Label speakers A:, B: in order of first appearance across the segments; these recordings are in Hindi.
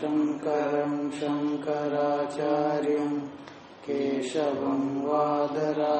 A: शङ्करं शङ्कराचार्यं केशवं वादरायणम्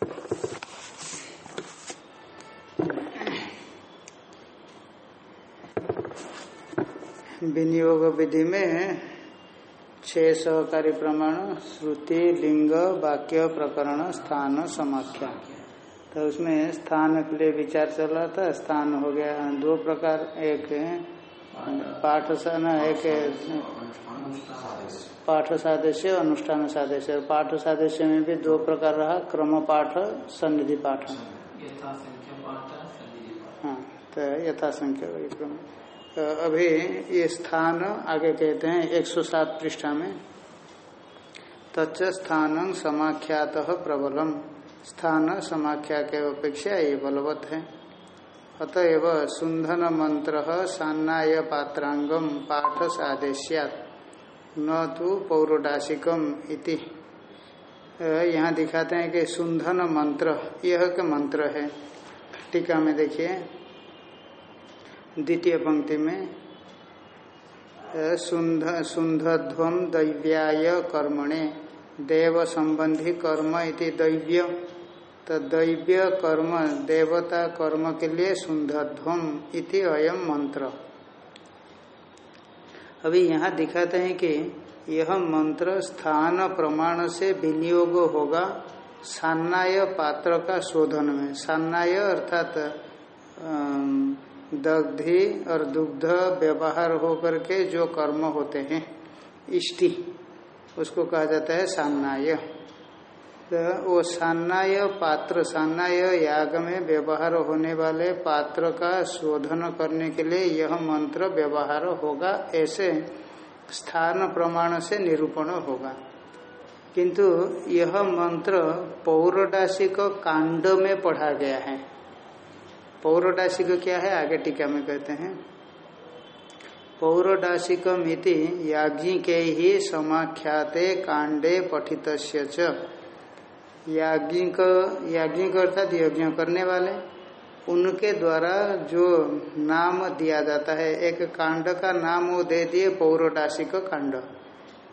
A: विनियोग विधि में छह सहकारी प्रमाण श्रुति लिंग वाक्य प्रकरण स्थान समाख्या। तो उसमें स्थान के लिए विचार चल रहा था स्थान हो गया। दो प्रकार एक पाठ एक पाठ सादृश्य अनुष्ठान सादृश्य। पाठ सादृश्य में भी दो प्रकार रहा क्रम पाठ सन्निधि पाठ। हाँ तो यथा संख्या वही क्रम। तो अभी ये स्थान आगे कहते हैं 107 पृष्ठा में। तच्च स्थान समाख्यात प्रबलम। स्थान समाख्या के अपेक्षा ये बलवत है। अतएव सुंधन मंत्र सान्नाय पात्रांगम पाठ सादेश्यात न तो पौरोडाशिकम इति। यहाँ दिखाते हैं कि सुंधन मंत्र, यह के मंत्र है। टीका में देखिए। द्वितीय पंक्ति में सुंध सुंधध्वम दैव्याय कर्मणे, देव संबंधी कर्म इति दैव्य। तो दैव्य कर्म, देवता कर्म के लिए सुंधध्वम इति अयम मंत्र। अभी यहाँ दिखाते हैं कि यह मंत्र स्थान प्रमाण से विनियोग होगा, सान्नाय पात्र का शोधन में। सान्नाय अर्थात दग्धि और दुग्ध व्यवहार होकर के जो कर्म होते हैं, इष्टि, उसको कहा जाता है सान्नाय। तो वो सान्नाय पात्र, सान्नाय याग में व्यवहार होने वाले पात्र का शोधन करने के लिए यह मंत्र व्यवहार होगा, ऐसे स्थान प्रमाण से निरूपण होगा। किंतु यह मंत्र पौरडाशिक कांड में पढ़ा गया है। पौरोडाशिक क्या है, आगे टीका में कहते हैं। पौरोडाशिक मिति याज्ञी के ही समाख्याते कांडे पठित याज्ञिक याज्ञिक अर्थात यज्ञ करने वाले, उनके द्वारा जो नाम दिया जाता है, एक कांड का नाम वो दे दिए पौरोडाशिक कांड।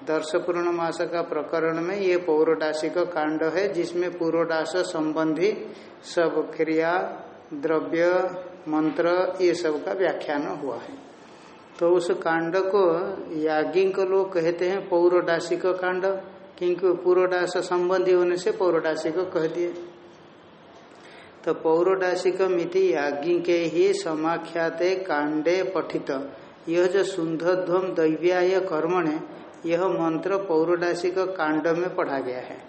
A: दर्श पूर्ण मास का प्रकरण में ये पौरोडाशिक कांड है, जिसमें पूर्वडास संबंधी सब क्रिया द्रव्य, मंत्र, ये सब का व्याख्यान हुआ है। तो उस कांड को याज्ञिक लोग कहते हैं पौरोडाशिक कांड क्योंकि पूर्वडास संबंधी होने से पौरोडाशिक कह दिए। तो पौरोडाशिक मिति याज्ञी के ही समाख्याते कांडे पठित। यह जो सुंदध्वम दैव्याय कर्मणे, यह मंत्र पौरोडाशिक कांड में पढ़ा गया है।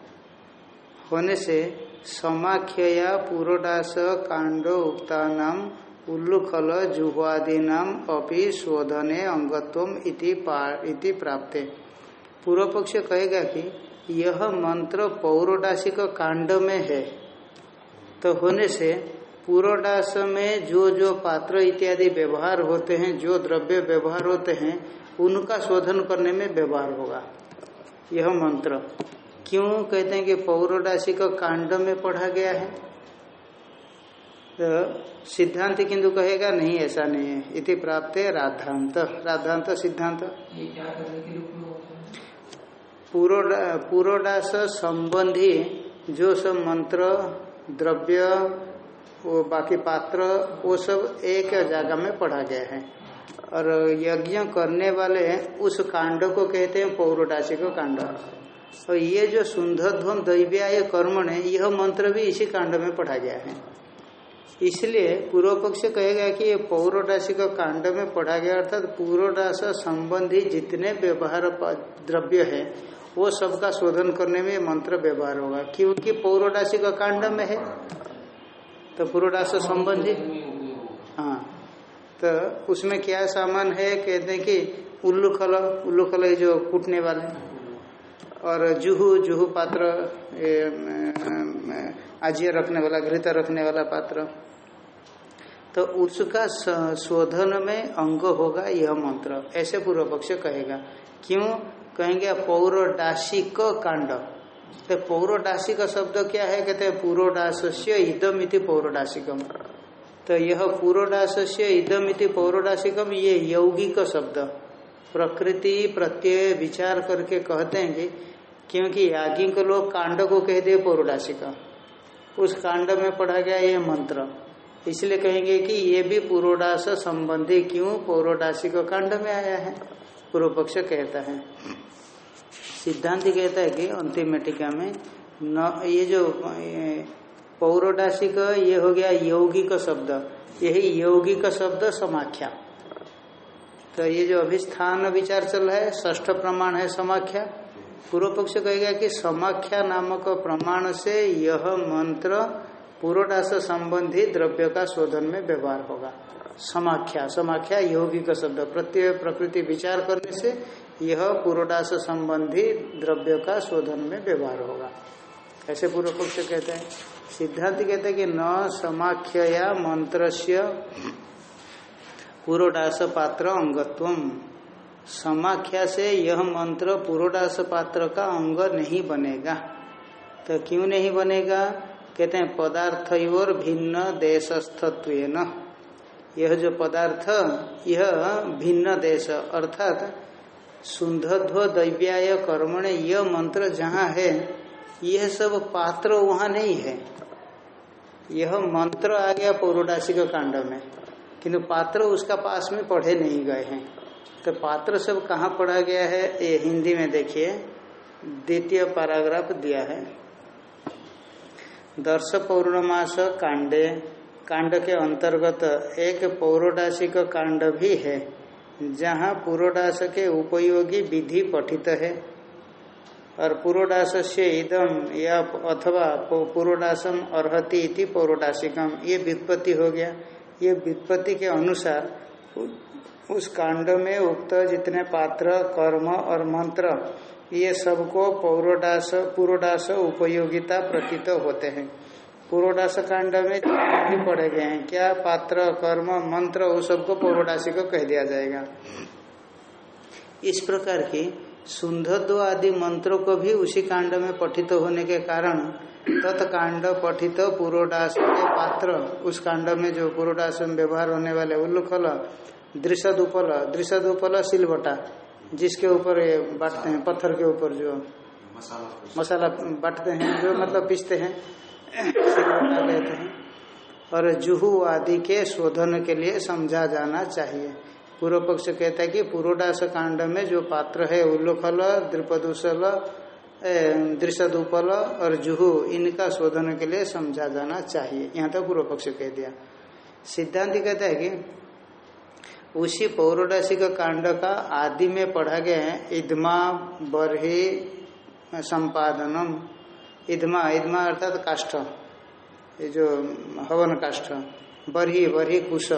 A: होने से समाख्यया पुरोडास कांड उक्ता नाम उल्लुखल अपि शोधने अंगत्व इति, प्राप्ते। पूर्व पक्ष कहेगा कि यह मंत्र पौरोडाशिक कांड में है। तो होने से पूर्वडास में जो जो पात्र इत्यादि व्यवहार होते हैं जो द्रव्य व्यवहार होते हैं उनका शोधन करने में व्यवहार होगा। यह मंत्र। क्यों कहते हैं कि पौरोडाशिक कांड में पढ़ा गया है? तो सिद्धांत किंतु कहेगा नहीं ऐसा नहीं है। इति प्राप्त है राधांत राधांत सिद्धांत पूर्वडास संबंधी जो सब मंत्र द्रव्य वो बाकी पात्र वो सब एक जगह में पढ़ा गया है। और यज्ञ करने वाले उस कांड को कहते हैं पौरोडाशिक कांड। और ये जो सुंदरध्वम दैव्याय कर्मण है यह मंत्र भी इसी कांड में पढ़ा गया है। इसलिए पूर्व पक्ष कहेगा कि ये पौरोडासी का कांड में पढ़ा गया, अर्थात पूर्वडास संबंधी जितने व्यवहार द्रव्य है, वो सबका शोधन करने में मंत्र व्यवहार होगा, क्योंकि पौरोडासी का कांड में है। तो पूर्वडास संबंधी हाँ तो उसमें क्या सामान है, कहते हैं कि उल्लू खल उल्लू खल जो कूटने वाले। और जुहू जुहू पात्र आजिया रखने वाला, घृत रखने वाला पात्र। तो उसका शोधन में अंग होगा यह मंत्र। ऐसे पूर्व पक्ष कहेगा। क्यों? कहेंगे, पौरडाशिक कांड। तो पौरोडाशिक शब्द क्या है? कहते हैं पूर्वडास से इदम इति पौरोडाशिकम। तो यह पूर्वडास से इदम इति पौरोडाशिकम, ये यौगिक शब्द। प्रकृति प्रत्यय विचार करके कहते हैं कि क्योंकि याज्ञिक लोग कांड को कह दिए पौरोडाशिका उस कांड में पढ़ा गया ये मंत्र। इसलिए कहेंगे कि ये भी पूर्वडास संबंधी क्यों पौरोडासी को कांड में आया है? पूर्व पक्ष कहता है। सिद्धांत कहता है कि अंतिम टीका में न, ये जो पौरोडासी का ये हो गया यौगिक शब्द। यही यौगिक शब्द समाख्या। तो ये जो अभी स्थान विचार चल रहा है ष्ठ प्रमाण है समाख्या। पूर्व पक्ष कहेगा कि समाख्या नामक प्रमाण से यह मंत्र पूर्वदास संबंधी द्रव्य का शोधन में व्यवहार होगा। समाख्या समाख्या यौगिक शब्द, प्रत्यय प्रकृति विचार करने से यह पूर्वदास संबंधी द्रव्य का शोधन में व्यवहार होगा। ऐसे पूर्व पक्ष कहते हैं। सिद्धांत कहते हैं कि न समाख्या मंत्र से पूर्वदास पात्र अंगत्व समाख्या से यह मंत्र पूर्वदास पात्र का अंग नहीं बनेगा। तो क्यों नहीं बनेगा? कहते हैं पदार्थ और भिन्न देशस्थत्व यह जो पदार्थ, यह भिन्न देश, अर्थात सुंदध्व दैव्याय कर्मण, यह मंत्र जहाँ है, यह सब पात्र वहाँ नहीं है। यह मंत्र आ गया पौरोडासी कांड में। किंतु पात्र उसका पास में पढ़े नहीं गए हैं। तो पात्र सब कहाँ पढ़ा गया है? ये हिंदी में देखिए। द्वितीय पैराग्राफ दिया है। दर्श पौर्णमास कांडे। कांड के अंतर्गत एक पौरोडासिक कांड भी है, जहाँ पूर्वडास के उपयोगी विधि पठित है। और पूर्वडास से इदम या अथवा पूर्वडासम अर्ति इति पौरोडासिकम। ये व्युत्पत्ति हो गया। ये व्युत्पत्ति के अनुसार, उस कांड में उक्त जितने पात्र, कर्म और मंत्र, ये सबको पौरोडास पूर्वडास उपयोगिता प्रतीत होते हैं। पूर्वडास कांड में भी पढ़े गए हैं। क्या पात्र, कर्म, मंत्र, वो सबको पौरोडासी को कह दिया जाएगा? इस प्रकार की सुंदर आदि मंत्रों को भी उसी कांड में पठित होने के कारण तत्कांड पठित पूर्वडास के पात्र उस कांड में जो पूर्वडास में व्यवहार होने वाले उल्लुखल दृषदुपल दृषदुपल सिलबटा जिसके ऊपर ये बांटते हैं पत्थर के ऊपर जो मसाला बांटते हैं जो मतलब पीसते हैं कहते हैं। और जुहू आदि के शोधन के लिए समझा जाना चाहिए। पूर्व पक्ष कहता है कि पूर्वदास कांड में जो पात्र है, उल्लोखल द्रुपदुशल दृषदुपल और जुहू, इनका शोधन के लिए समझा जाना चाहिए। यहाँ तक पूर्व पक्ष कह दिया। सिद्धांत कहता है कि उसी पौरोडासिक कांड का आदि में पढ़ा गया है, इदमा, बरही, संपादनम। इदमा इदमा अर्थात काष्ठ। ये जो हवन काष्ठ बरही बरही कुश।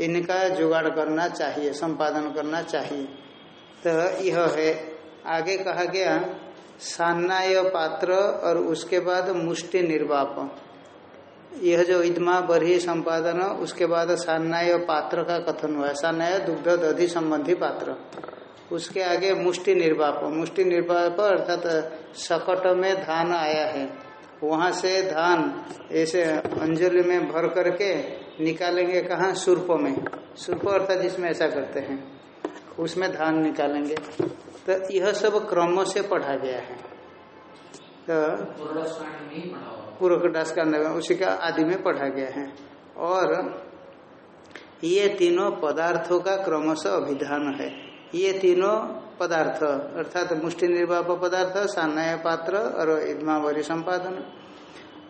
A: इनका जुगाड़ करना चाहिए, संपादन करना चाहिए। तो यह है। आगे कहा गया, सान्नाय पात्र और उसके बाद मुष्टि निर्वाप यह जो इदमा बरही संपादन, उसके बाद सान्नाय पात्र का कथन हुआ। सान्नाय दुग्ध दधि संबंधी पात्र। उसके आगे मुष्टि निर्वाप मुष्टि निर्वाप अर्थात सकट में धान आया है। वहाँ से धान ऐसे अंजलि में भर करके निकालेंगे कहा? सुर्प में। सुर्प अर्थात जिसमें ऐसा करते हैं। उसमें धान निकालेंगे। तो यह सब क्रम से पढ़ा गया है। तो पूर्व दास का उसी का आदि में पढ़ा गया है। और ये तीनों पदार्थों का क्रमश अभिधान है। ये तीनों पदार्थ, अर्थात मुष्टि निर्वाप पदार्थ सान्नय पात्र और इदमावरी संपादन।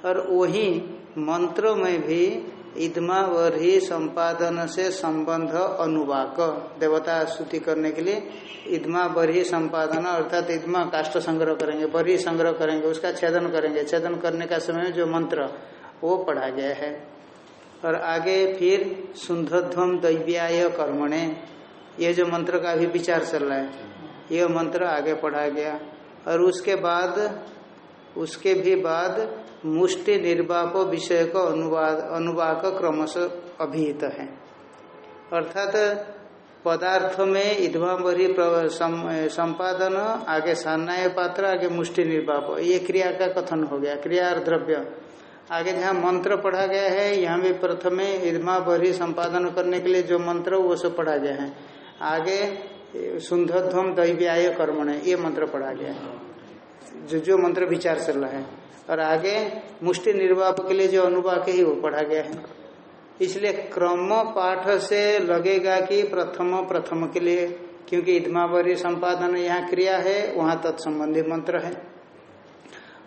A: और वही मंत्र में भी इदमावरी संपादन से संबंध अनुवाक, देवता स्तुति करने के लिए इदमा बरही संपादन, अर्थात इदमा काष्ट संग्रह करेंगे बरही संग्रह करेंगे, उसका छेदन करेंगे। छेदन करने का समय जो मंत्र, वो पढ़ा गया है। और आगे फिर सुंधध्वम दैव्याय कर्मणे, ये जो मंत्र का भी विचार चल रहा है यह मंत्र आगे पढ़ा गया। और उसके बाद, उसके भी बाद मुष्टि निर्वाप विषय का अनुवाद, अनुवाक क्रमश अभिहित है। अर्थात पदार्थ में इधमावरी संपादन, आगे सान्नाय पात्र, आगे मुष्टि निर्वाप। ये क्रिया का कथन हो गया, क्रिया द्रव्य। आगे जहाँ मंत्र पढ़ा गया है, यहाँ भी प्रथम इधमावरी संपादन करने के लिए जो मंत्र, वो सब पढ़ा गया है। आगे सुंदध्वम दैव्याय कर्मण, ये मंत्र पढ़ा गया है। जो जो मंत्र विचार चल रहा है। और आगे मुष्टि निर्वाप के लिए जो अनुवाक है, वो पढ़ा गया है। इसलिए क्रम पाठ से लगेगा कि प्रथम प्रथम के लिए, क्योंकि इधमावरी संपादन यहाँ क्रिया है, वहाँ तत्संबंधी मंत्र है।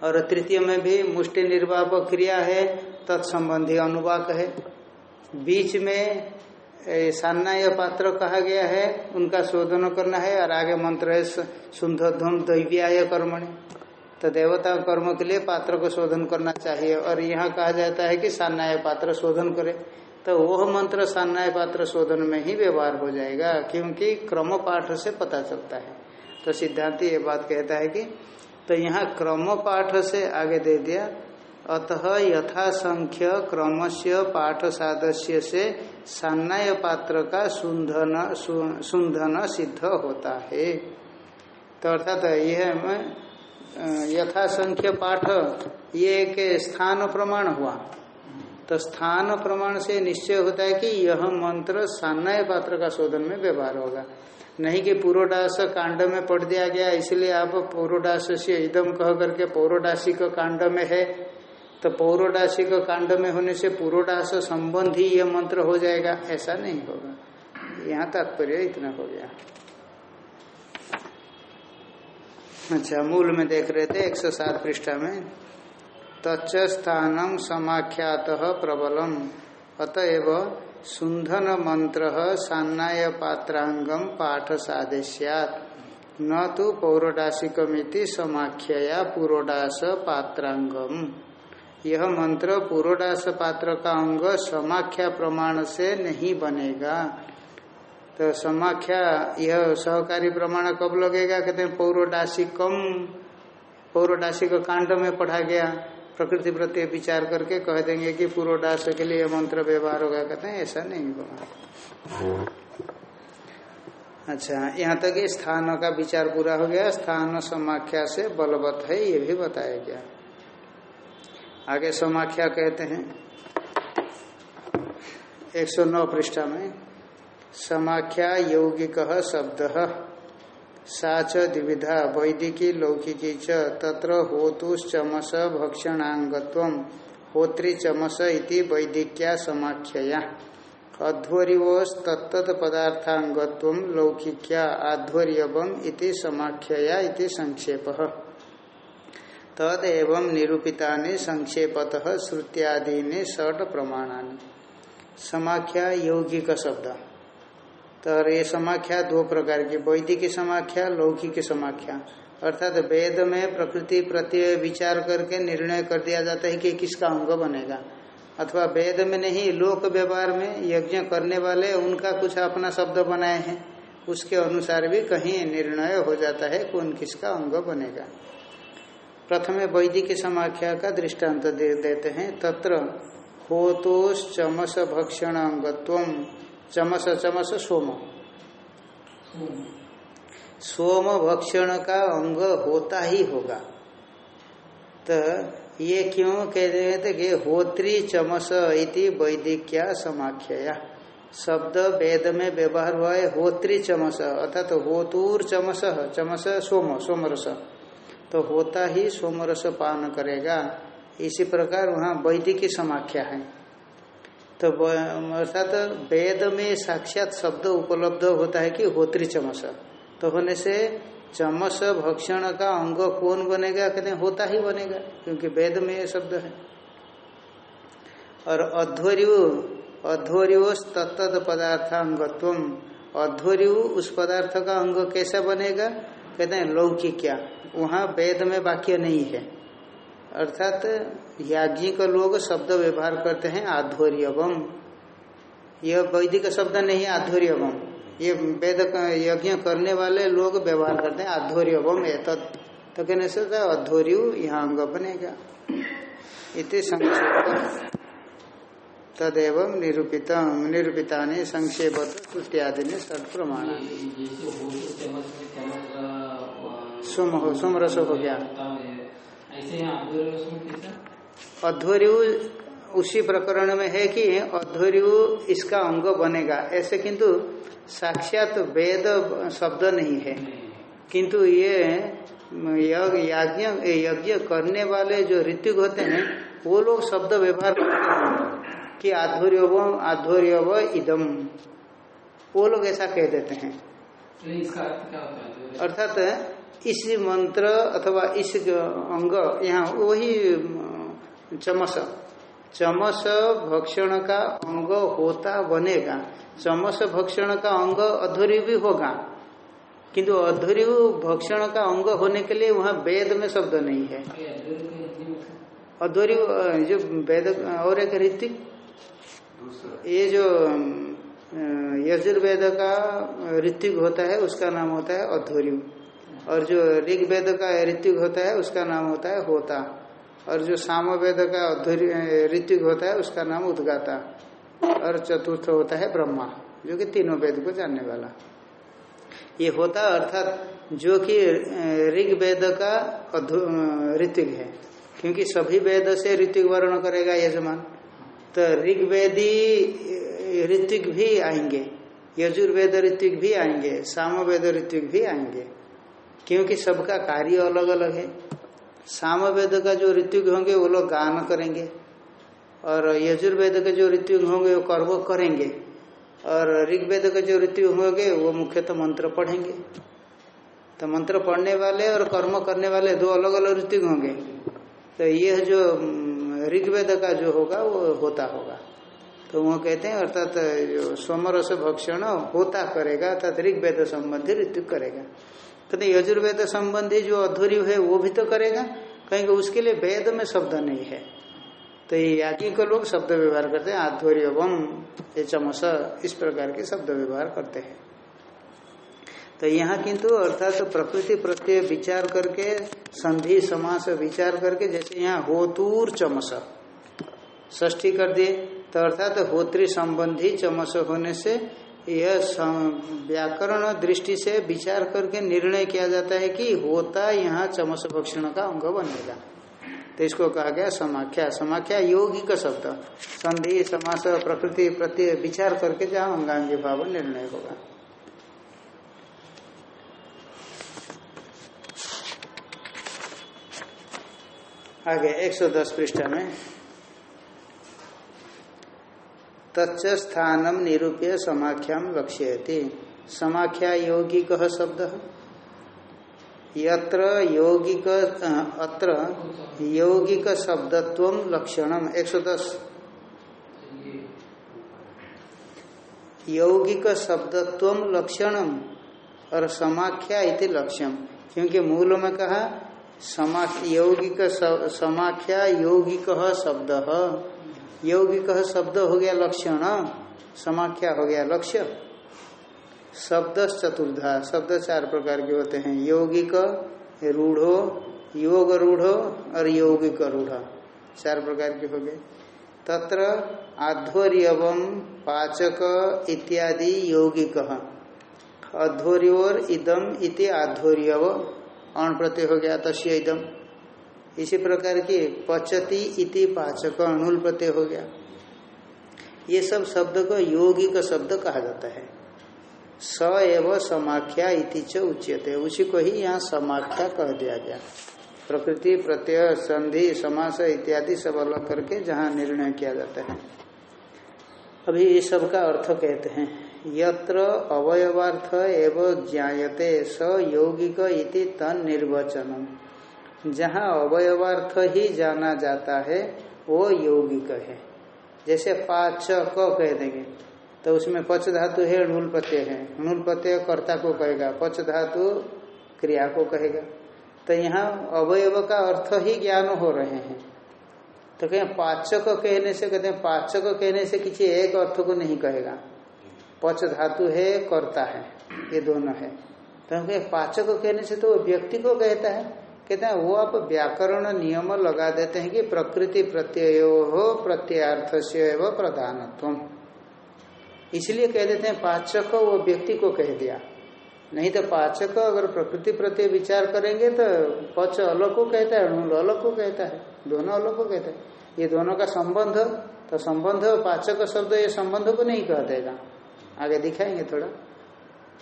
A: और तृतीय में भी मुष्टि निर्वाप क्रिया है, तत्संबंधी अनुवाक है। बीच में सान्नाय पात्र कहा गया है, उनका शोधन करना है, और आगे मंत्र है सुंदध्वम दैव्याय कर्मणि। तो देवता कर्म के लिए पात्र को शोधन करना चाहिए। और यहाँ कहा जाता है कि सान्नाय पात्र शोधन करे। तो वह मंत्र सान्नाय पात्र शोधन में ही व्यवहार हो जाएगा, क्योंकि क्रम पाठ से पता चलता है। तो सिद्धांति ये बात कहता है कि तो यहाँ क्रम पाठ से आगे दे दिया, अतः यथा संख्य क्रम से पाठ सादस्य से सान्नाय पात्र का सुंधन सुंधन सिद्ध होता है। तो अर्थात यह यथा संख्य पाठ, ये एक स्थान प्रमाण हुआ। तो स्थान प्रमाण से निश्चय होता है कि यह मंत्र सान्नाय पात्र का शोधन में व्यवहार होगा। नहीं कि पूर्वडास कांड में पढ़ दिया गया, इसलिए आप पौरोडास से इदम कह करके पौरोडासी का कांड में है। तो पौरोडासी का कांड में होने से पूर्वडास संबंधी यह मंत्र हो जाएगा, ऐसा नहीं होगा। यहाँ तात्पर्य इतना हो गया। अच्छा मूल में देख रहे थे, एक सौ सात पृष्ठा में, तच्च स्थानम समाख्यात प्रबलम। अतएव सुंधन मंत्र सान्नाय पात्रांगम पाठ सादेश्यात न तो पौरोडासिकमिति समाख्या पूर्वडास पात्रांगम यह मंत्र पूर्वडास पात्र का अंग समाख्या प्रमाण से नहीं बनेगा। तो समाख्या, यह सहकारी प्रमाण कब लगेगा? कहते हैं पौरोडासिकम पौरोडासिक कांड में पढ़ा गया। प्रकृति प्रति विचार करके कह देंगे कि पूर्वदास के लिए मंत्र व्यवहार होगा। कहते हैं, ऐसा नहीं होगा अच्छा यहाँ तक स्थान का विचार पूरा हो गया। स्थान समाख्या से बलवत है, ये भी बताया गया। आगे समाख्या कहते हैं 109 पृष्ठा में। समाख्या यौगिक शब्द। साच द्विविधा, वैदिकी, लौकिकी च। तत्र होतुश्चमस भक्षणांगत्व होत्रिचमस इति वैदिक्या समाख्यया। अध्वर्योस्तत्त पदार्थांगत्व लौकिक्या आध्वर्यवम इति समाख्यया इति संक्षेप। तदेव निरूपिता संक्षेपत, श्रुत्यादीनि षट प्रमाणानि। समाख्या यौगिक शब्द तो ये समाख्या दो प्रकार की, वैदिक समाख्या, लौकिक समाख्या। अर्थात वेद में प्रकृति प्रति विचार करके निर्णय कर दिया जाता है कि किसका अंग बनेगा। अथवा वेद में नहीं, लोक व्यवहार में यज्ञ करने वाले उनका कुछ अपना शब्द बनाए हैं। उसके अनुसार भी कहीं निर्णय हो जाता है कौन किसका अंग बनेगा। प्रथम वैदिक समाख्या का दृष्टांत दे देते हैं। तत्र होतोष चमस भक्षण अंगत्व चमस चमस सोम। सोम। भक्षण का अंग होता ही होगा। तो ये क्यों कह रहे थे कि होत्री चमस इति वैदिक्या समाख्या शब्द वेद में व्यवहार हुआ है होत्री चमस अर्थात तो होतूर चमस चमस सोम सोमरस। तो होता ही सोमरस पान करेगा। इसी प्रकार वहाँ वैदिकी समाख्या है। तो अर्थात वेद में साक्षात शब्द उपलब्ध होता है कि होत्री चमस। तो होने से चमस भक्षण का अंग कौन बनेगा कहते होता ही बनेगा, क्योंकि वेद में ये शब्द है। और अध्वर्यु अध्वर्यु तत्त पदार्थ अंगत्व अध्वर्यु उस पदार्थ का अंग कैसा बनेगा? कहते हैं लौकिक क्या वहाँ वेद में वाक्य नहीं है। अर्थात याज्ञिक लोग शब्द व्यवहार करते हैं, आध्वर्यवम। यह वैदिक शब्द नहीं, आध्वर्यवम। ये वेद यज्ञ करने वाले लोग व्यवहार करते हैं, आध्वर्यवम तद तो कहने से अध्वर्यु, यहाँ अंग बनेगा। इति संक्षेप। तदेव निरूपित निरूपिता ने संक्षेप इत्यादि ने सद प्रमाण सुम हो हो गया अध्वर्यु उसी प्रकरण में है कि अध्वर्यु इसका अंग बनेगा। ऐसे किंतु साक्षात वेद शब्द नहीं है। किंतु ये यज्ञ यज्ञ करने वाले जो ऋतिक होते हैं वो लोग शब्द व्यवहार करते हैं कि आध्वर्यव आध्वर्यव इदम। वो लोग ऐसा कह देते हैं। अर्थात इस मंत्र अथवा इस अंग यहाँ वही चमस। चमस भक्षण का अंग होता बनेगा। चमस भक्षण का अंग अध्वर्य भी होगा। किंतु अध्वर्य भक्षण का अंग होने के लिए वहाँ वेद में शब्द नहीं है। अध्वर्य जो वेद और एक ऋतिक ये जो यजुर्वेद का ऋतिक होता है उसका नाम होता है अध्वर्यु और जो ऋग्वेद का ऋतिक होता है उसका नाम होता है होता। और जो साम वेद का ऋतिक होता है, उसका नाम उद्गाता। और चतुर्थ होता है ब्रह्मा, जो कि तीनों वेद को जानने वाला। ये होता अर्थात जो कि ऋग्वेद का ऋतिक है। क्योंकि सभी वेद से ऋतिक वर्ण करेगा यजमान। तो ऋग्वेदी ऋतिक भी आएँगे। यजुर्वेद ऋतिक भी आएँगे। सामवेद ऋतिक भी आएँगे। क्योंकि सबका कार्य अलग अलग है। सामवेद का जो ऋतिक होंगे, वो लोग गान करेंगे। और यजुर्वेद के जो ऋतिक होंगे, वो कर्म करेंगे। और ऋग्वेद के जो ऋतु होंगे, वो मुख्यतः मंत्र पढ़ेंगे। तो मंत्र पढ़ने वाले और कर्म करने वाले दो अलग अलग ऋतु होंगे। तो यह जो ऋग्वेद का जो होगा, वो होता होगा। तो वो कहते हैं, अर्थात जो सोमरस भक्षण होता करेगा, अर्थात ऋग्वेद संबंधी ऋतु करेगा। कहते यजुर्वेद संबंधी जो अधूरी है, वो भी तो करेगा। कहीं उसके लिए वेद में शब्द नहीं है। तो ये याकी को लोग शब्द व्यवहार करते हैं, आध्वर्यवम ये चमस इस प्रकार के शब्द व्यवहार करते हैं। तो यहाँ किंतु अर्थात तो प्रकृति प्रत्यय विचार करके, संधि, समास विचार करके, जैसे यहाँ होतूर चमस ष्ठी कर दिए। तो अर्थात तो होत्री संबंधी चमस होने से यह व्याकरण दृष्टि से विचार करके निर्णय किया जाता है कि होता यहाँ चमस भक्षण का अंग बनेगा। तो इसको कहा गया समाख्या। समाख्या यौगिक शब्द। संधि, समास, प्रकृति प्रति विचार करके जहाँ अंगांगी भाव निर्णय होगा। आगे 110 पृष्ठ में तच्च स्थानम निरूप्य समाख्याम लक्ष्यति समाख्या यौगिक शब्द। यत्र यौगिक अत्र यौगिक शब्दत्व लक्षणम। 110 यौगिक शब्दत्व लक्षणम और समाख्या इति लक्ष्यम। क्योंकि मूल में कहा यौगिक समाख्या यौगिक शब्द। यौगिक शब्द हो गया लक्षण, समाख्या हो गया लक्ष्य। शब्द चतुर्धा शब्द चार प्रकार के होते हैं। यौगिक, रूढ़ो, योग रूढ़ो और यौगिक रूढ़। चार प्रकार के हो गए। तत्र आध्वर्यवम पाचक इत्यादि यौगिक। अध्वर्योर इदम इति आध्वर्यव। अण प्रत्यय हो गया तस्य इदम। इसी प्रकार की पचती इति पाचक, अणुल प्रत्यय हो गया। ये सब शब्द को यौगिक शब्द कहा जाता है। स एव समाख्या इति च उच्यते। उसी को ही यहाँ समाख्या कह दिया गया। प्रकृति, प्रत्यय, संधि, समास इत्यादि सब अलग करके जहाँ निर्णय किया जाता है। अभी ये सब का अर्थ कहते हैं। यत्र अवयवार्थ एवं ज्ञाते स यौगिक इति तन निर्वचन जहाँ अवयवार्थ ही जाना जाता है, वो यौगिक है। जैसे पाच क कह देंगे तो उसमें पच धातु है णुल प्रत्यय है। णुल प्रत्यय कर्ता को कहेगा, पच धातु क्रिया को कहेगा। तो यहाँ अवयव का अर्थ ही ज्ञान हो रहे हैं। तो कहें, पाचक कहने से, कहते हैं, पाचक कहने से किसी एक अर्थ को नहीं कहेगा। पच धातु है, कर्ता है, ये दोनों है। तो कहें, पाचक कहने से तो व्यक्ति को कहता है। कहते हैं वो आप व्याकरण नियम लगा देते हैं कि प्रकृति प्रत्ययो हो प्रत्यार्थ से एवं प्रधानत्व इसलिए कह देते हैं पाचक वो व्यक्ति को कह दिया नहीं तो पाचक अगर प्रकृति प्रति विचार करेंगे तो पच अलग को कहता है अणुल अलग को कहता है दोनों अलग को कहते हैं ये दोनों का संबंध तो संबंध पाचक शब्द ये संबंध को नहीं कह देगा आगे दिखाएंगे थोड़ा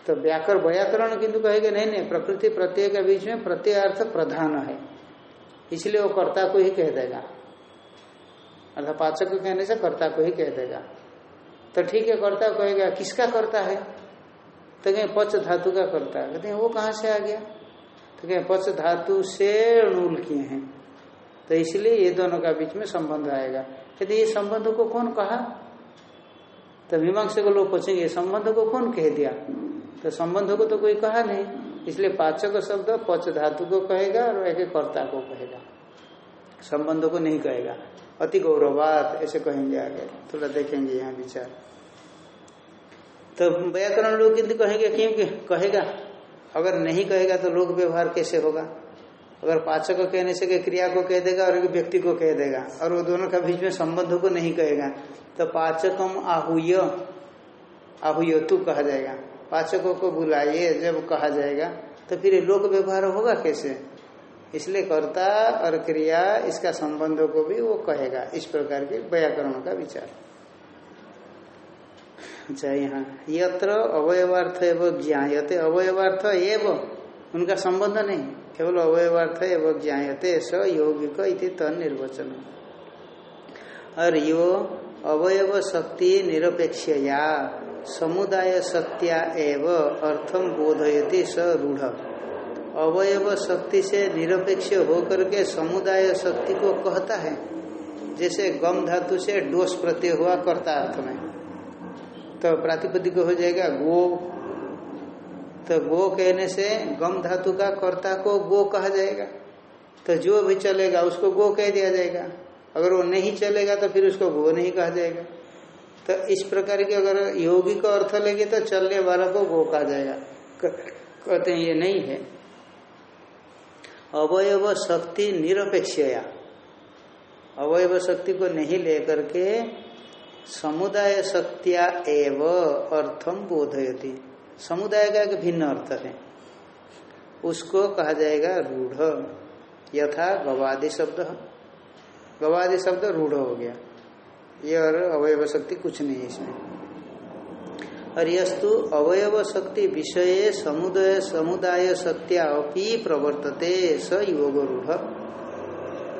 A: तो व्याकर व्याकरण किंतु कहेंगे, नहीं नहीं, प्रकृति प्रत्यय के बीच में प्रत्यय अर्थ प्रधान है। इसलिए वो कर्ता को ही कह देगा। अर्थात पाचक को कहने से कर्ता को ही कह देगा। तो ठीक है, कर्ता कहेगा, किसका करता है? तो कहें, पच धातु का करता कहते हैं, वो कहाँ से आ गया? तो कहें, पच धातु से अणुल किए हैं। तो इसलिए ये दोनों का बीच में संबंध आएगा। कहते ये संबंध को कौन कहा? तो मीमांसा को लोग पूछेंगे संबंध को कौन कह दिया? तो संबंध को तो कोई कहा नहीं। इसलिए पाचक शब्द पच धातु को कहेगा और एक कर्ता को कहेगा। संबंध को नहीं कहेगा। अति गौरवात, ऐसे कहेंगे आगे। थोड़ा देखेंगे यहाँ विचार। तो व्याकरण लोग किंतु कहेंगे क्योंकि कहेगा? अगर नहीं कहेगा तो लोग व्यवहार कैसे होगा? अगर पाचक को कहने से क्रिया को कह देगा और एक व्यक्ति को कह देगा, और वो दोनों का बीच में संबंध को नहीं कहेगा तो पाचकम आहुय आहुय तू कहा जाएगा। पाचकों को बुलाइए, जब कहा जाएगा तो फिर लोक व्यवहार होगा कैसे? इसलिए कर्ता और क्रिया, इसका संबंधों को भी वो कहेगा, इस प्रकार के व्याकरण का विचार। अच्छा यहाँ, यत्र अवयवार्थ एवं ज्ञाते अवयवार्थ एवं, उनका संबंध नहीं, केवल अवयवार्थ एवं ज्ञाते स यौगिक इति निर्वचन और यो अवयव शक्ति निरपेक्ष या समुदाय सत्या एव अर्थम बोधयति स रूढ़। अवयव शक्ति से निरपेक्ष होकर के समुदाय शक्ति को कहता है, जैसे गम धातु से डोस प्रत्यय हुआ कर्ता अर्थ में। तो प्रातिपदिक हो जाएगा गो। तो गो कहने से गम धातु का कर्ता को गो कहा जाएगा। तो जो भी चलेगा उसको गो कह दिया जाएगा। अगर वो नहीं चलेगा तो फिर उसको गो नहीं कहा जाएगा। तो इस प्रकार की अगर योगी का अर्थ लेंगे तो चलने वाला को गो कहा जाएगा। कहते हैं ये नहीं है। अवयव शक्ति निरपेक्षया। अवयव शक्ति को नहीं लेकर के समुदाय शक्तिया एव अर्थम बोधयती। समुदाय का एक भिन्न अर्थ है। उसको कहा जाएगा रूढ़। यथा गवादि शब्द। गवादि शब्द रूढ़ हो गया। ये और अवयव शक्ति कुछ नहीं है इसमें। और यस्तु अवयव शक्ति विषय समुदाय समुदाय शक्तिया अपनी प्रवर्तते, स योग रूढ़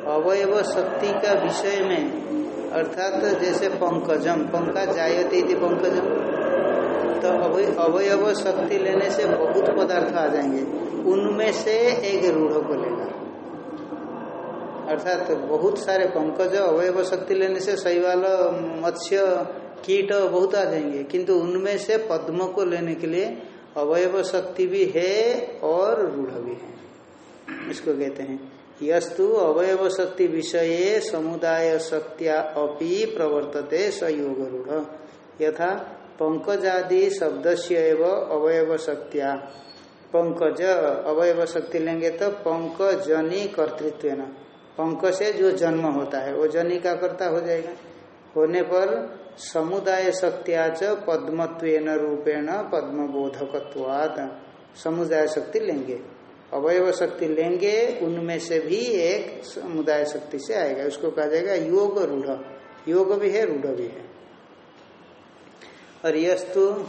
A: अवयव शक्ति का विषय में, अर्थात जैसे पंकजम, पंका जायते थी पंकजम। तो अवयव शक्ति लेने से बहुत पदार्थ आ जाएँगे। उनमें से एक रूढ़ को लेगा। अर्थात तो बहुत सारे पंकज अवयव शक्ति लेने से शैवाल, मत्स्य, कीट बहुत आ जाएँगे। किंतु उनमें से पद्म को लेने के लिए अवयव शक्ति भी है और रूढ़ भी है। इसको कहते हैं। यस्तु अवयव शक्ति विषय समुदाय शक्तिया अपि प्रवर्तते सयोग रूढ़ यथा पंकजादि शब्द से अवयव शक्तिया। पंकज अवयव शक्ति लेंगे तो पंकजनी कर्तृत्व पंक से जो जन्म होता है, वो जनी का कर्ता हो जाएगा। होने पर समुदाय शक्तियाच पद्मत्व रूपेण पद्म बोधकत्वाद समुदाय शक्ति लेंगे। अवयव शक्ति लेंगे, उनमें से भी एक समुदाय शक्ति से आएगा। उसको कहा जाएगा योग रूढ़। योग भी है, रूढ़ भी है। और यस्तु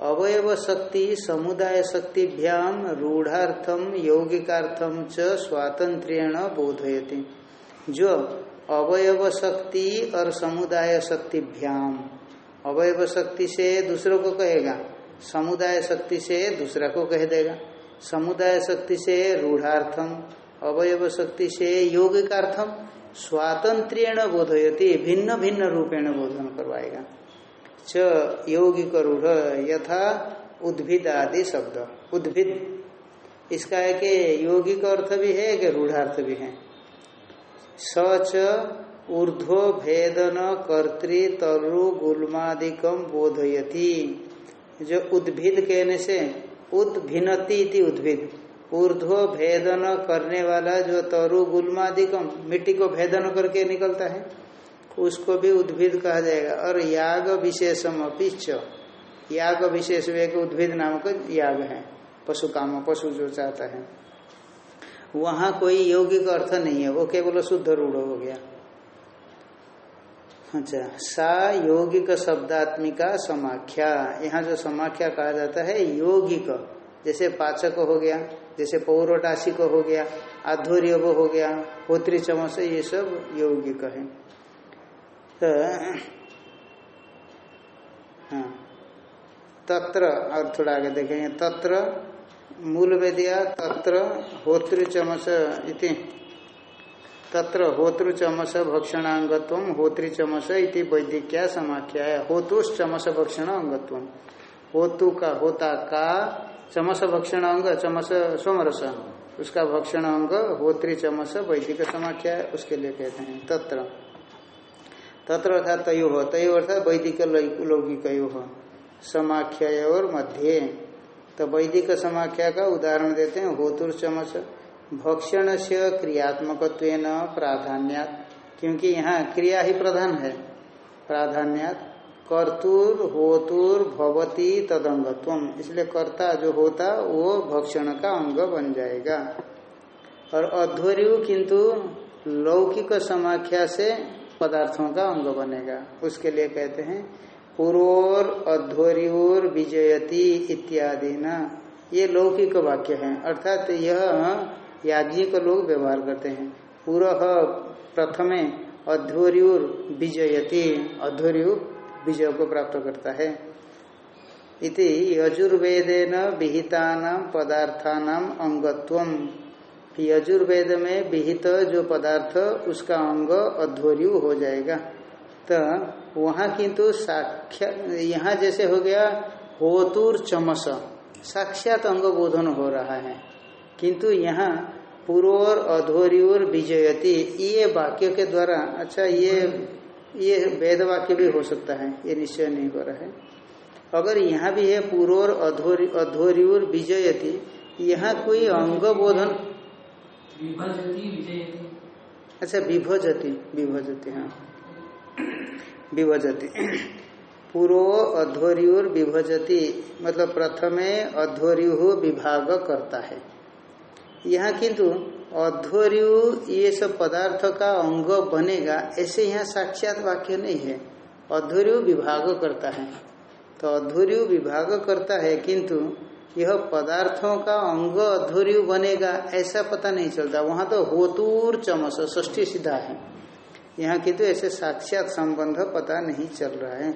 A: अवयव शक्ति, समुदाय शक्ति भ्याम रूढ़ार्थम यौगिकार्थम च स्वातंत्र्यण बोधयति। जो अवयव शक्ति और समुदाय शक्ति भ्याम अवयव शक्ति से दूसरों को कहेगा, समुदाय शक्ति से दूसरा को कह देगा। समुदाय शक्ति से रूढ़ार्थम अवयव शक्ति से यौगिकार्थम स्वातंत्र्यण बोधयति भिन्न भिन्न रूपेण बोधन करवाएगा। च यौगिक रूढ़ यथा उद्भिद आदि शब्द। उद्भिद। इसका है कि यौगिक अर्थ भी है कि रूढ़ार्थ भी है। सच ऊर्ध्व भेदन कर्तृ तरु गुलमादिकम बोधयती। जो उद्भिद कहने से उद्भिन्नति उद्भिद। ऊर्ध्व भेदन करने वाला जो तरु गुलमादिकम मिट्टी को भेदन करके निकलता है। उसको भी उद्भिद कहा जाएगा। और याग विशेषम अपिच याग विशेष एक उद्भिद नामक याग है। पशु काम, पशु जो चाहता है। वहाँ कोई यौगिक अर्थ नहीं है। वो केवल शुद्ध रूढ़ हो गया। अच्छा सा यौगिक शब्दात्मिका समाख्या। यहाँ जो समाख्या कहा जाता है, यौगिक। जैसे पाचक हो गया, जैसे पौरोटाशिक हो गया, आधुर्य हो गया होत्री चमस, ये सब यौगिक है। तो हाँ तत्र, और थोड़ा आगे देखेंगे, तत्र, मूल वेदिया, तत्र होतृ चमस इति। तत्र होतृ चमस भक्षणांगत्व होतृ चमस इति वैदिक्या समाख्या है होतुष चमस भक्षण अंगत्व होतु का, होता का, चमस भक्षण अंग चमस सोमरस। उसका भक्षण अंग होत्री चमस वैदिक समाख्या है उसके लिए कहते हैं, तत्र। तत्र अर्थात तय। हो तय अर्थात वैदिक लौकिक हो समाख्या और मध्य। तो वैदिक समाख्या का उदाहरण देते हैं होतुर चमच भक्षण से क्रियात्मक प्राधान्यात, क्योंकि यहाँ क्रिया ही प्रधान है। प्राधान्यात, कर्तुर, होतुर, भवती तदंगत्व इसलिए कर्ता जो होता, वो भक्षण का अंग बन जाएगा। और अध्वर्यु किंतु लौकिक समाख्या से पदार्थों का अंग बनेगा। उसके लिए कहते हैं पुरोर अध्वर्योर विजयती इत्यादि न। ये लौकिक वाक्य है। अर्थात यह याज्ञिक लोग व्यवहार करते हैं। पूरा प्रथमे अध्वर्युर विजयती। अध्वर्यु विजय को प्राप्त करता है। इति यजुर्वेदेन विहितान पदार्थानाम अंगत्वम। यजुर्वेद में विहित जो पदार्थ, उसका अंग अध्वर्यु हो जाएगा। तो वहाँ किंतु साक्षा यहाँ जैसे हो गया, होतुर चमस। साक्षात अंग बोधन हो रहा है। किंतु यहाँ पुरोर अधोरियोर विजयती, ये वाक्य के द्वारा अच्छा ये ये वेद वाक्य भी हो सकता है, ये निश्चय नहीं हो रहा है। अगर यहाँ भी है पुरोर अधोरी अधोरियोर विजयती, यहाँ कोई अंग बोधन अच्छा विभजती विभजती हाँ। विभजती। पूर्व अध्वर्युर विभजती मतलब प्रथमे अध्वर्यु विभाग करता है। यहाँ किंतु अध्वर्यु ये सब पदार्थ का अंग बनेगा, ऐसे यहाँ साक्षात वाक्य नहीं है। अध्वर्यु विभाग करता है। तो अध्वर्यु विभाग करता है किंतु यह पदार्थों का अंग अध्वर्यु बनेगा, ऐसा पता नहीं चलता। वहाँ तो होतूर चमस ष्ठी सीधा है। यहाँ किंतु तो ऐसे साक्षात संबंध पता नहीं चल रहा है।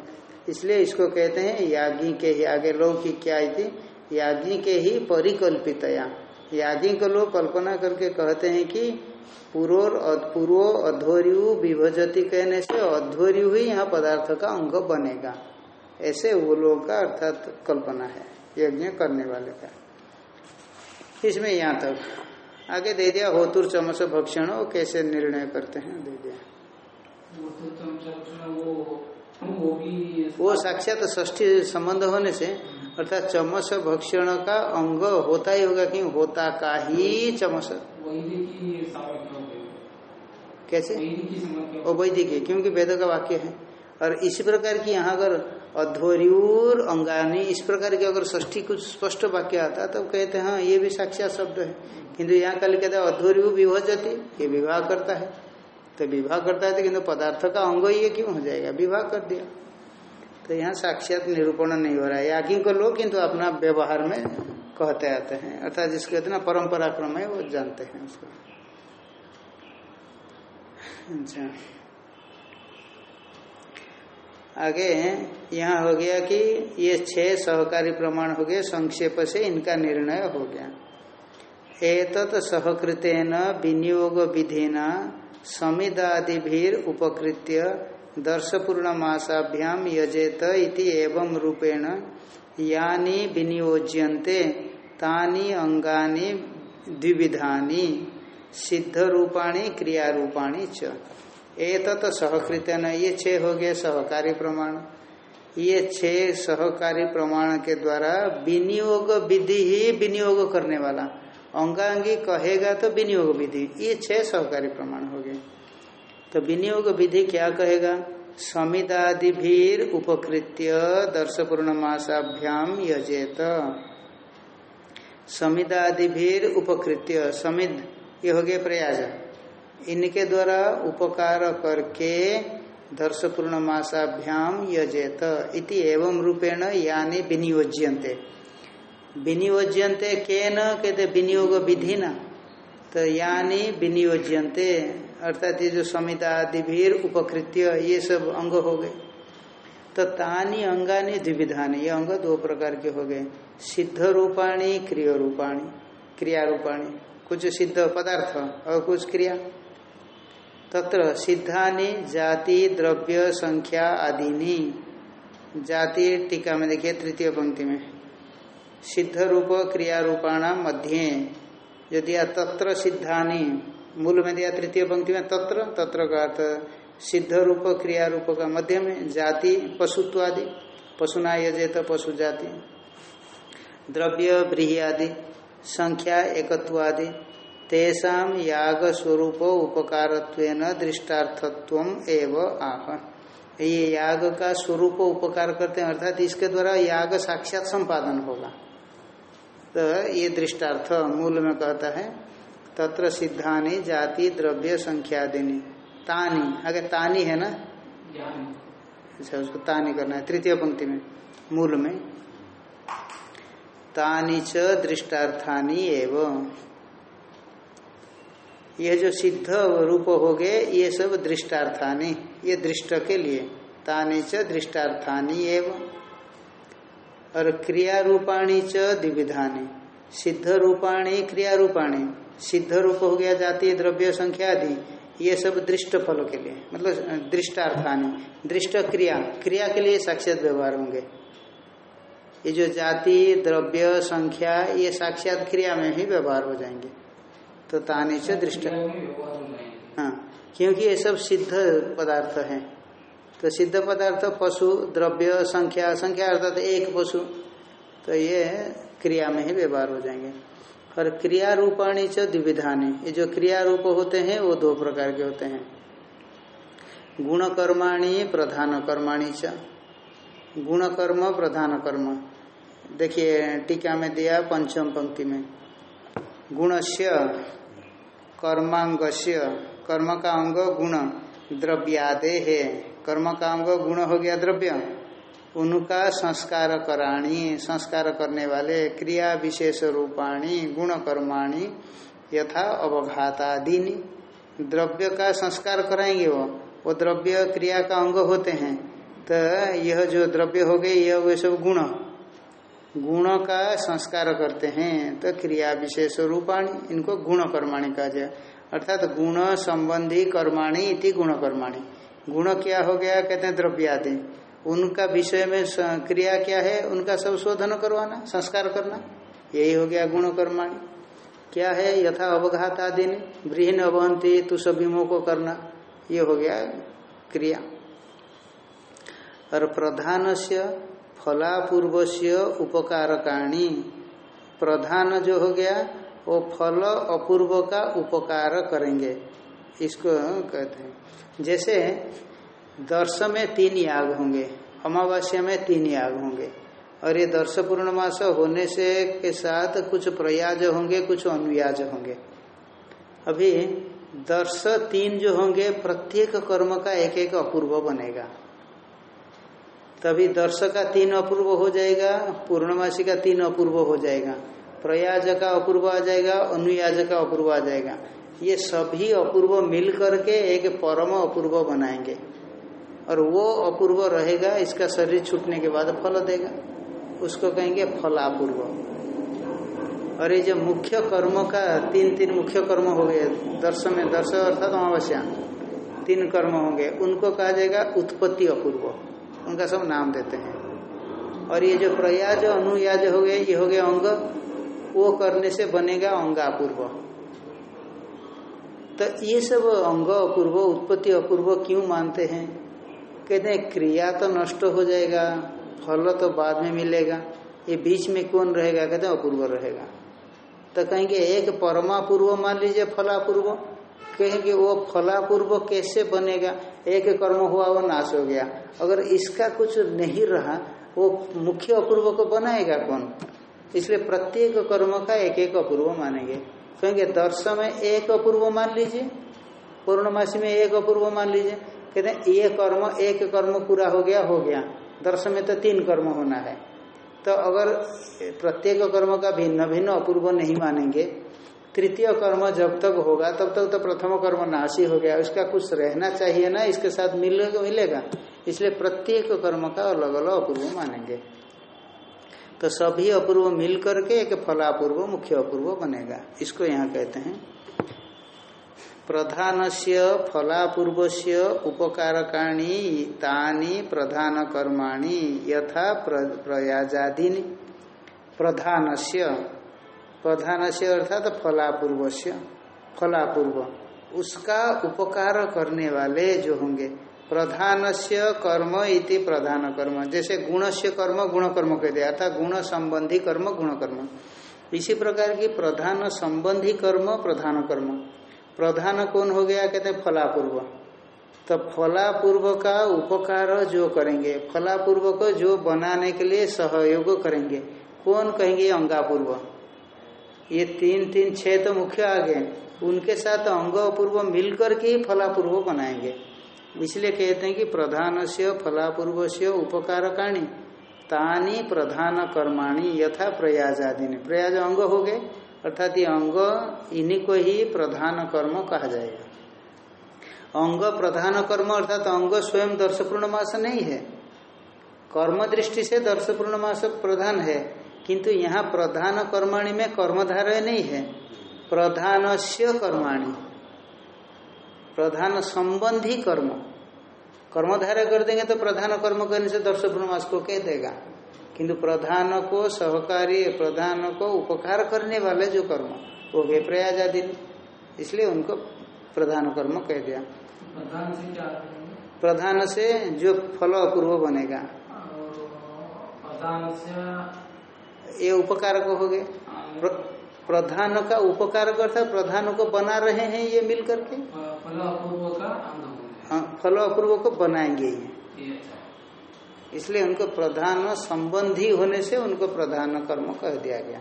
A: इसलिए इसको कहते हैं याज्ञी के ही, आगे लौकिक क्या थी याज्ञी के ही परिकल्पितया। याज्ञी को लोग कल्पना करके कहते हैं कि पूर्व पूर्व अध्वर्यु विभजती कहने से अध्वर्यु ही यहाँ पदार्थ का अंग बनेगा। ऐसे वो लोग का अर्थात कल्पना है। यज्ञ करने वाले का इसमें यहाँ तक आगे दे दिया होतुर चमस भक्षण वो कैसे निर्णय करते हैं? दे दिया। वो साक्षात ष्ठी संबंध होने से अर्थात चमस भक्षण का अंग होता ही होगा कि होता का ही चमस। कैसे? वैदिक क्योंकि वेद का वाक्य है। और इसी प्रकार की यहाँ अगर अध्वर्यूर अंगानी। इस प्रकार की अगर ष्ठी कुछ स्पष्ट वाक्य आता, तब तो कहते हैं हाँ ये भी साक्षात शब्द है। किंतु यहाँ कल कहते हैं अध्वर्यु विभजती, ये विवाह करता है। तो विवाह करता है तो किंतु पदार्थ का अंग ये क्यों हो जाएगा? विवाह कर दिया। तो यहाँ साक्षात निरूपण नहीं हो रहा है। याज्ञ को लोग किंतु अपना व्यवहार में कहते आते हैं। अर्थात जिसके इतना परंपरा क्रम है, वो जानते हैं उसको। अच्छा। आगे यहाँ हो गया कि ये छह सहकारी प्रमाण हो गए, संक्षेप से इनका निर्णय हो गया। एतत सहकृतेन विनियोग विधिना समिदादिभीर उपकृत्य दर्श पूर्णमासाभ्याम यजेत इति एवं रूपेण यानी विनियोज्यन्ते, तानि अंगानि द्विविधानि सिद्ध रूपाणी क्रिया रूपाणी च। एतत सहकृत न ये छह हो गए सहकारी प्रमाण। ये छह सहकारी प्रमाण के द्वारा विनियोग विधि ही विनियोग करने वाला। अंगांगी कहेगा तो विनियोग विधि। ये छह सहकारी प्रमाण हो गए। तो विनियोग विधि क्या कहेगा? समिदादि भीर उपकृत्य दर्श पूर्ण पूर्णमासाभ्याम यजेत। समिदादि भीर उपकृत्य, समिद, ये हो गए प्रयाज। इनके द्वारा उपकार करके दर्श पूर्णमासाभ्याम यजेत इति एवं रूपेण यानी विनियोज्यंते के न कहते विनियोग विधि न तो यानी विनियोज्यंते अर्थात ये जो समिता, दिभीर, उपकृत्य, ये सब अंग हो गए। तो तानी अंगानी द्विविधानी, ये अंग दो प्रकार के हो गए। सिद्ध रूपाणी क्रिय रूपाणी क्रिया रूपाणी कुछ सिद्ध पदार्थ और कुछ क्रिया। तत्र सिद्धानी जाति, द्रव्य, संख्या आदिनी। जाति टीका में देखिए, तृतीय पंक्ति में। सिद्ध रूप क्रिया रूपाणा मध्य यदि तत्र सिद्धानी, मूल में दिया तृतीय पंक्ति में तत्र तत्र का अर्थ सिद्ध रूप क्रिया रूप का मध्य में जाति, पशुत्व आदि। पशुना यजेत पशु जाति। द्रव्य, ब्रीही आदि। संख्या, एकत्व आदि। तेषाम याग स्वरूप उपकार दृष्टार्थत्व एव आह। ये याग का स्वरूप उपकार करते हैं अर्थात इसके द्वारा याग साक्षात संपादन होगा। तो ये दृष्टार्थ मूल में कहता है तत्र सिद्धानी जाति द्रव्य संख्या देनी तानी अगर तानी है ना? अच्छा उसको तानी करना है तृतीय पंक्ति में मूल में। तानी च दृष्टार्थानी एवं। यह जो सिद्ध रूप हो गए, ये सब दृष्टार्थानी, ये दृष्ट के लिए। तानी च दृष्टार्थानी एवं, और क्रिया रूपाणी च द्विविधानी। सिद्ध रूपाणी, क्रिया रूपाणी। सिद्ध रूप हो गया जाति द्रव्य संख्या आदि, ये सब दृष्ट फल के लिए मतलब दृष्टार्थानी। दृष्ट क्रिया क्रिया के लिए साक्षात व्यवहार होंगे। ये जो जाति द्रव्य संख्या, ये साक्षात क्रिया में ही व्यवहार हो जाएँगे। तो तानी से दृष्ट हाँ क्योंकि ये सब सिद्ध पदार्थ है। तो सिद्ध पदार्थ पशु द्रव्य संख्या संख्या अर्थात एक पशु। तो ये क्रिया में ही व्यवहार हो जाएँगे। और क्रिया रूपाणी च द्विविधानी। ये जो क्रिया रूप होते हैं वो दो प्रकार के होते हैं। गुण कर्माणी प्रधान कर्माणी च। गुण कर्म प्रधान कर्म देखिए टीका में दिया पंचम पंक्ति में। गुणस्य कर्मांगस्य कर्म का अंग गुण द्रव्यादे है कर्म का अंग गुण हो गया द्रव्य। उनका संस्कार कराणी, संस्कार करने वाले क्रिया विशेष रूपाणी, गुण कर्माणी, यथा अवघातादीनी। द्रव्य का संस्कार कराएँगे वो। वो द्रव्य क्रिया का अंग होते हैं। तो यह जो द्रव्य हो गए यह वे सब गुण। गुण का संस्कार करते हैं तो क्रिया विशेष रूपाणी, इनको गुण कर्माणी कहा जाए। अर्थात तो गुण संबंधी कर्माणी इति गुण कर्माणी। गुण क्या हो गया? कहते हैं द्रव्यादि। उनका विषय में क्रिया क्या है? उनका सब शोधन करवाना, संस्कार करना। यही हो गया गुण कर्माणी। क्या है? यथा अवघात आदि ने ब्रीहन अवंती तु सभीमो को करना। ये हो गया क्रिया। और प्रधान से फलापूर्व से उपकारकाणी। प्रधान जो हो गया, वो फल अपूर्व का उपकार करेंगे। इसको कहते हैं। जैसे दर्श में तीन याग होंगे, अमावस्या में तीन याग होंगे, और ये दर्श पूर्णमास होने से के साथ कुछ प्रयाज होंगे, कुछ अनुयाज होंगे। अभी दर्श तीन जो होंगे, प्रत्येक कर्म का एक एक अपूर्व बनेगा। तभी दर्श का तीन अपूर्व हो जाएगा, पूर्णमासी का तीन अपूर्व हो जाएगा। प्रयाज का अपूर्व आ जाएगा, अनुयाज का अपूर्व आ जाएगा। ये सभी अपूर्व मिल करके एक परम अपूर्व बनाएँगे। और वो अपूर्व रहेगा, इसका शरीर छूटने के बाद फल देगा। उसको कहेंगे फलापूर्व। और ये जो मुख्य कर्म का तीन तीन मुख्य कर्म हो गए दर्श में दर्श अर्थात अमावस्या। तीन कर्म होंगे, उनको कहा जाएगा उत्पत्ति अपूर्व। उनका सब नाम देते हैं। और ये जो प्रयाज अनुयाज हो गए, ये हो गए अंग, वो करने से बनेगा अंगापूर्व तो ये सब अंग अपूर्व, उत्पत्ति अपूर्व क्यों मानते हैं? कहते हैं, क्रिया तो नष्ट हो जाएगा, फल तो बाद में मिलेगा। ये बीच में कौन रहेगा? कहते हैं, अपूर्व रहेगा। तो कहेंगे, एक परमापूर्व मान लीजिए फलापूर्व। कहेंगे, वो फलापूर्व कैसे बनेगा? एक कर्म हुआ वो नाश हो गया। अगर इसका कुछ नहीं रहा, वो मुख्य अपूर्व को बनाएगा कौन? इसलिए प्रत्येक कर्म का एक एक अपूर्व मानेंगे। कहेंगे दर्श में एक अपूर्व मान लीजिए, पूर्णमासी में एक अपूर्व मान लीजिए। कहते हैं, ये कर्म, एक कर्म पूरा हो गया हो गया। दर्श में तो तीन कर्म होना है। तो अगर प्रत्येक कर्म का भिन्न भिन्न अपूर्व नहीं मानेंगे तृतीय कर्म जब तक होगा, तब तक तो प्रथम कर्म नाशी हो गया। उसका कुछ रहना चाहिए ना, इसके साथ मिलेगा मिलेगा। इसलिए प्रत्येक कर्म का अलग अलग अपूर्व मानेंगे। तो सभी अपूर्व मिल करके एक फलापूर्व, मुख्य अपूर्व बनेगा। इसको यहाँ कहते हैं। प्रधान से फलापूर्व से उपकारकाणी तानी प्रधान कर्माणी यथा प्रयाजादी प्रधान से प्रधान से अर्थात तो फलापूर्व। से फलापूर्व उसका उपकार करने वाले जो होंगे प्रधान से कर्म इति प्रधान कर्म। जैसे गुण से कर्म गुण कर्म कह दिया, अर्थात गुण संबंधी कर्म गुण कर्म इसी प्रकार की प्रधान संबंधी कर्म, प्रधान कर्म। प्रधान कौन हो गया, कहते हैं फलापूर्व। तो फलापूर्व का उपकार जो करेंगे, फलापूर्व को जो बनाने के लिए सहयोग करेंगे, कौन कहेंगे? अंगापूर्व। ये तीन तीन छह तो मुख्य आ गए। उनके साथ अंग अपूर्व मिलकर के ही फलापूर्व बनाएँगे। इसलिए कहते हैं कि प्रधान से फलापूर्व से उपकारकाणी, तानी प्रधान कर्माणी यथा प्रयाज आदि ने प्रयाज अंग हो गए, अर्थात ये अंग इन्हीं को ही प्रधान कर्म कहा जाएगा। अंग प्रधान कर्म अर्थात अंग स्वयं दर्श पूर्णमास नहीं है। कर्म दृष्टि से दर्श पूर्णमास प्रधान है। किंतु यहाँ प्रधान कर्माणी में कर्मधारय नहीं है। प्रधान से कर्माणी। प्रधान संबंधी कर्म। कर्मधारय कर देंगे तो प्रधान कर्म करने से दर्श पूर्णमास को कह देगा। किंतु प्रधान को सहकारी प्रधान को उपकार करने वाले जो कर्म वो गए प्रयाज आदि इसलिए उनको प्रधान कर्म कह दिया।
B: प्रधान से क्या
A: प्रधान से जो फल अपूर्व बनेगा।
B: प्रधान से
A: ये उपकार को हो गए। प्र, प्रधान का उपकार अर्थात प्रधान को बना रहे हैं ये मिल करके
B: फल अपूर्व का हो
A: को बनाएँगे ये।
B: ये अच्छा।
A: इसलिए उनको प्रधान संबंधी होने से उनको प्रधान कर्म कह दिया गया।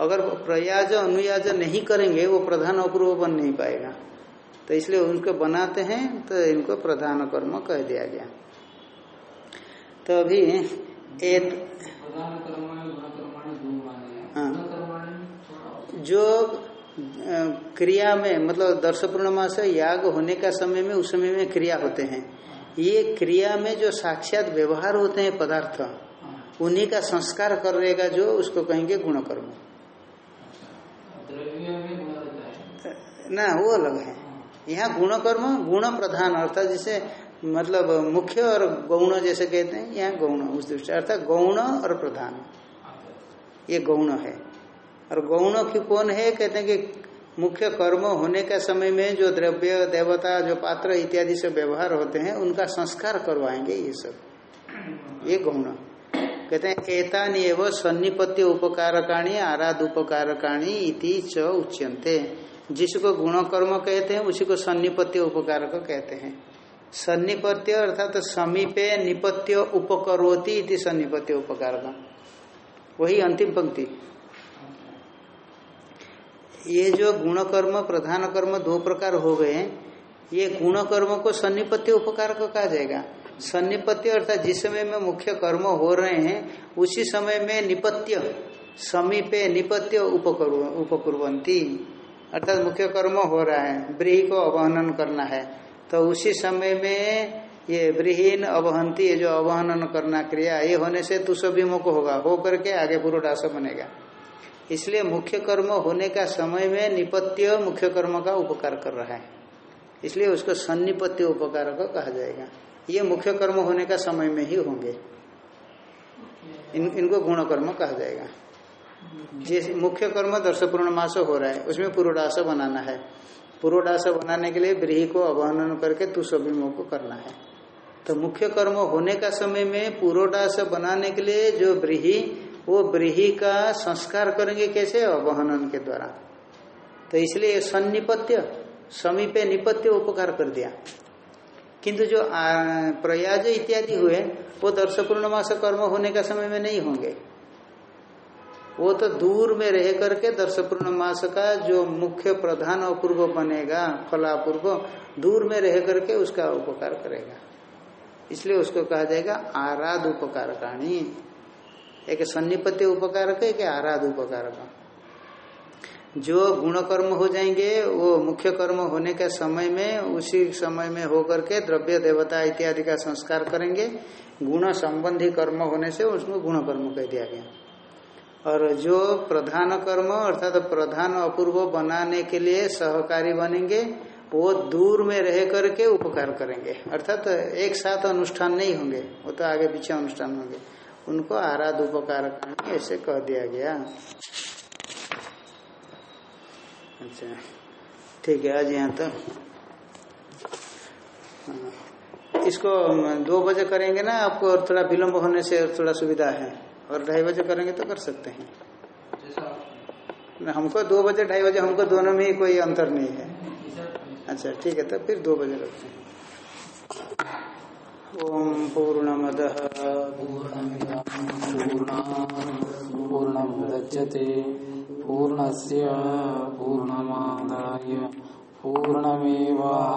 A: अगर प्रयाज अनुयाज नहीं करेंगे वो प्रधान अपूर्व बन नहीं पाएगा। तो इसलिए उनको बनाते हैं तो इनको प्रधान कर्म कह दिया गया। तो अभी एक
B: प्रधान कर्माणी गुण कर्माणी दो माने हैं।
A: हाँ।
B: गुण कर्माणी थोड़ा
A: जो क्रिया में मतलब दर्श पूर्णिमा से याग होने का समय में उस समय में क्रिया होते हैं। ये क्रिया में जो साक्षात व्यवहार होते हैं पदार्थ। उन्हीं का संस्कार करेगा जो उसको कहेंगे गुण कर्म ना वो अलग है। यहाँ गुण कर्म गुण प्रधान अर्थात जैसे मतलब मुख्य और गौण जैसे कहते हैं यहाँ गौण उस दृष्टि अर्थात गौण और प्रधान। ये गौण है। और गौण की कौन है? कहते हैं कि मुख्य कर्म होने का समय में जो द्रव्य, देवता, जो पात्र इत्यादि से व्यवहार होते हैं, उनका संस्कार करवाएँगे ये सब। ये गौण। कहते हैं, एतानी एवं सन्निपत्य उपकारकाणी, आराध उपकारकाणी इति च उच्यंते जिसको गुण कर्म कहते हैं, उसी को सन्निपत्य उपकारक कहते हैं। सन्निपत्य अर्थात तो समीपे निपत्य उपकरोति इति सन्निपत्य उपकारक। वही अंतिम पंक्ति। ये जो गुण कर्म प्रधान कर्म दो प्रकार हो गए ये गुण कर्म को सन्निपत्य उपकार को कहा जाएगा। सन्निपत्य अर्थात जिस समय में मुख्य कर्म हो रहे हैं, उसी समय में निपत्य, समीपे निपत्य उपकुर्वंती अर्थात मुख्य कर्म हो रहा है, ब्रीही को अवहनन करना है। तो उसी समय में ये ब्रीहीन अवहंती ये जो अवहनन करना क्रिया, ये होने से तुषभिमुख होगा हो करके आगे पुरोडास बनेगा। इसलिए मुख्य कर्म होने का समय में निपत्य मुख्य कर्म का उपकार कर रहा है। इसलिए उसको सन्निपत्य उपकार को कहा जाएगा। ये मुख्य कर्म होने का समय में ही होंगे। इन, इनको गुण कर्म कहा जाएगा। जैसे मुख्य कर्म दर्श पूर्णमास हो रहा है उसमें पूर्वास बनाना है। पूर्वास बनाने के लिए ब्रीही को अवहनन करके तुषभिमुख को करना है। तो मुख्य कर्म होने का समय में पूर्वडास बनाने के लिए जो ब्रीही वो ब्रीही का संस्कार करेंगे कैसे? अवहनन के द्वारा। तो इसलिए सन्निपत्य, समीपे निपत्य उपकार कर दिया। किंतु जो प्रयाज इत्यादि हुए, वो दर्श पूर्णमास कर्म होने का समय में नहीं होंगे। वो तो दूर में रह करके दर्श पूर्णमास का जो मुख्य प्रधान अपूर्व बनेगा, फलापूर्व, दूर में रह करके उसका उपकार करेगा। इसलिए उसको कहा जाएगा आराध उपकार एक सन्निपत्य उपकार का एक आराध उपकार का जो गुण कर्म हो जाएँगे, वो मुख्य कर्म होने के समय में, उसी समय में होकर के द्रव्य देवता इत्यादि का संस्कार करेंगे। गुण संबंधी कर्म होने से उसको गुण कर्म कह दिया गया। और जो प्रधान कर्म, अर्थात तो प्रधान अपूर्व बनाने के लिए सहकारी बनेंगे, वो दूर में रह करके उपकार करेंगे। अर्थात तो एक साथ अनुष्ठान नहीं होंगे, वो तो आगे पीछे अनुष्ठान होंगे। उनको आराध उपकार ऐसे कह दिया गया। अच्छा ठीक है आज यहाँ तो इसको दो बजे करेंगे ना आपको और थोड़ा विलम्ब होने से और थोड़ा सुविधा है। और ढाई बजे करेंगे तो कर सकते हैं। हमको दो बजे ढाई बजे हमको दोनों में ही कोई अंतर नहीं है। अच्छा ठीक है तो फिर दो बजे रखते हैं। ओम पूर्णमद।
C: पूर्णमुदच्यते पूर्णस्य पूर्णमादाय। पूर्णमेवा